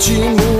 último